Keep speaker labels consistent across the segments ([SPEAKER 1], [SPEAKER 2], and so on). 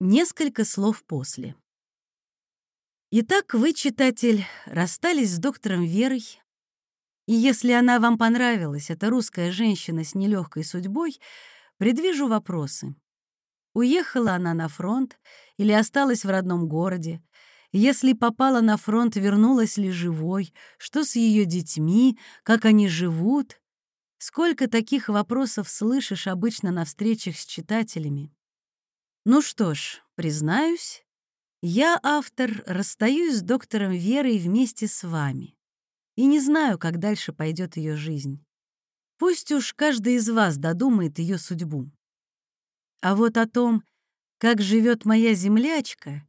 [SPEAKER 1] Несколько слов после. Итак, вы, читатель, расстались с доктором Верой, и если она вам понравилась, эта русская женщина с нелегкой судьбой, предвижу вопросы. Уехала она на фронт или осталась в родном городе? Если попала на фронт, вернулась ли живой? Что с ее детьми? Как они живут? Сколько таких вопросов слышишь обычно на встречах с читателями? Ну что ж, признаюсь, я, автор, расстаюсь с доктором Верой вместе с вами и не знаю, как дальше пойдет ее жизнь. Пусть уж каждый из вас додумает ее судьбу. А вот о том, как живет моя землячка,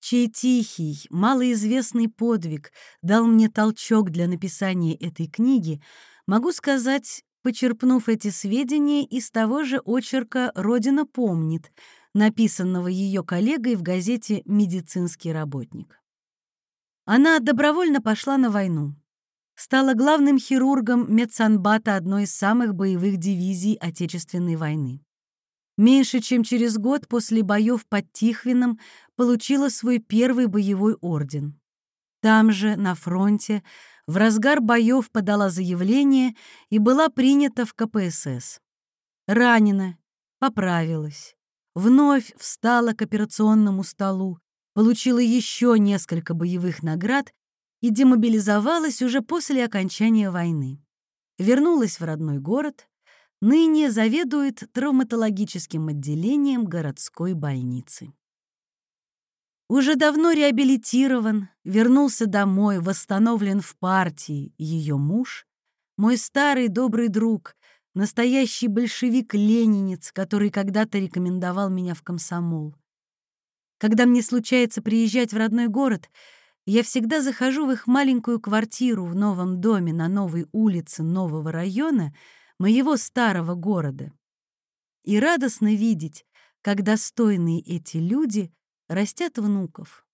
[SPEAKER 1] чей тихий, малоизвестный подвиг дал мне толчок для написания этой книги, могу сказать, почерпнув эти сведения из того же очерка «Родина помнит», написанного ее коллегой в газете «Медицинский работник». Она добровольно пошла на войну. Стала главным хирургом медсанбата одной из самых боевых дивизий Отечественной войны. Меньше чем через год после боев под Тихвином получила свой первый боевой орден. Там же, на фронте, в разгар боев подала заявление и была принята в КПСС. Ранена, поправилась вновь встала к операционному столу, получила еще несколько боевых наград и демобилизовалась уже после окончания войны. Вернулась в родной город, ныне заведует травматологическим отделением городской больницы. Уже давно реабилитирован, вернулся домой, восстановлен в партии ее муж, мой старый добрый друг, Настоящий большевик-ленинец, который когда-то рекомендовал меня в комсомол. Когда мне случается приезжать в родной город, я всегда захожу в их маленькую квартиру в новом доме на новой улице нового района моего старого города. И радостно видеть, как достойные эти люди растят внуков.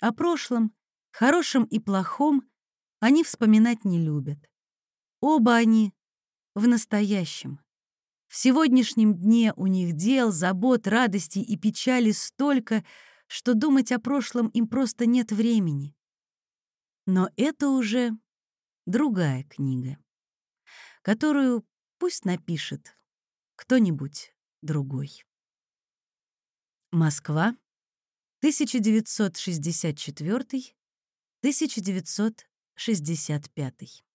[SPEAKER 1] О прошлом, хорошем и плохом, они вспоминать не любят. Оба они в настоящем. В сегодняшнем дне у них дел, забот, радостей и печали столько, что думать о прошлом им просто нет времени. Но это уже другая книга, которую пусть напишет кто-нибудь другой. Москва, 1964-1965